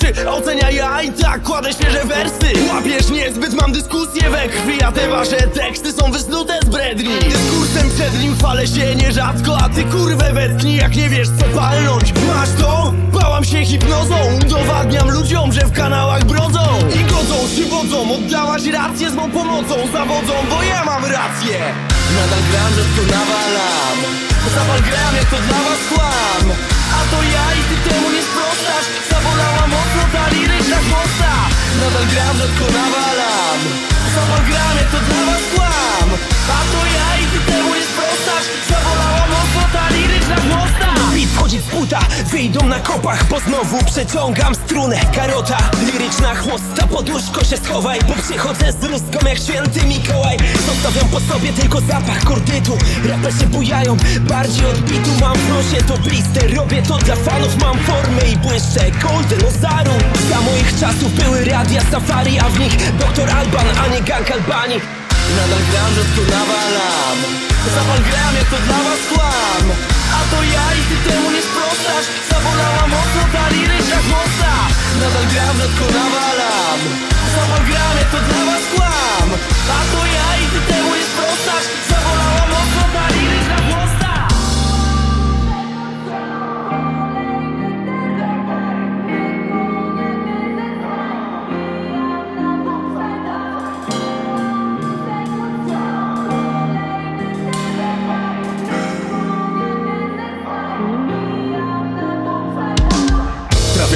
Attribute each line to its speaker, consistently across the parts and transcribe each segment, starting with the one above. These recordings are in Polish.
Speaker 1: pierwszy Ocenia ja i tak kładę świeże wersy. Łapiesz niezbyt, mam dyskusję we krwi A te wasze teksty są wysnute z bredni. Dyskursem przed nim chwalę się nierzadko A ty kurwę wetknij, jak nie wiesz co palnąć. Masz to? Bałam się hipnozą. Udowadniam ludziom, że w kanałach brodzą. I godzą się wodzą Oddałaś rację z mą pomocą. Zawodzą, bo ja mam rację. Nadal gram, nawalam Zapal Gram, rzadko nawalam
Speaker 2: buta, wyjdą na kopach Bo znowu przeciągam strunę. Karota, liryczna chłosta Pod łóżko się schowaj Bo przychodzę z ruską jak święty Mikołaj. Zostawiam po sobie tylko zapach kordytu Raperzy bujają, bardziej od bitu Mam w nosie. To blister Robię to dla fanów, mam formę i błyszczę. Golden Ozaru Za moich czasów były radia safari A w nich doktor Alban, a nie gang Albanii
Speaker 1: Nadal gram, rzadko nawalam. Zapal gram, jak to dla was kłam. A to ja i ty temu nie Nadal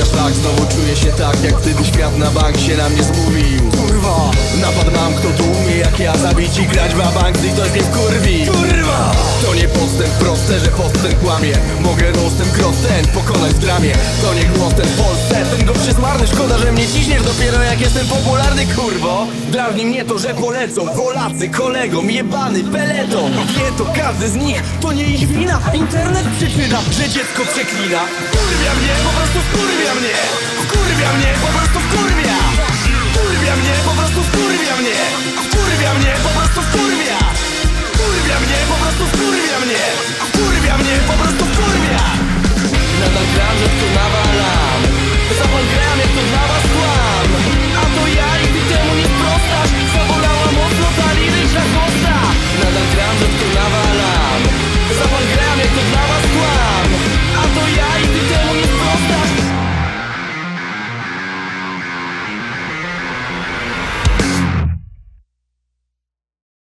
Speaker 1: Trafia szlak, znowu czuję się tak Jak wtedy świat na bank się na mnie zmówił. Kurwa Napad mam, kto tu umie jak ja Zabić i grać w bank, gdy ktoś mnie wkurwi proste, że postęp kłamie. Mogę rozstęp ten pokonać w dramie. To nie głos ten w Polsce. Ten go przysmarny, szkoda, że mnie ciśniesz. Dopiero jak jestem popularny, kurwo. Drażni mnie to, że polecą. Polacy, kolegom, jebany peleton. Wie to każdy z nich, to nie ich wina. Internet przyczyna, że dziecko przeklina. Wkurwia mnie, po prostu wkurwia mnie. Wkurwia mnie, po prostu wkurwia wkurwia Nadal gram,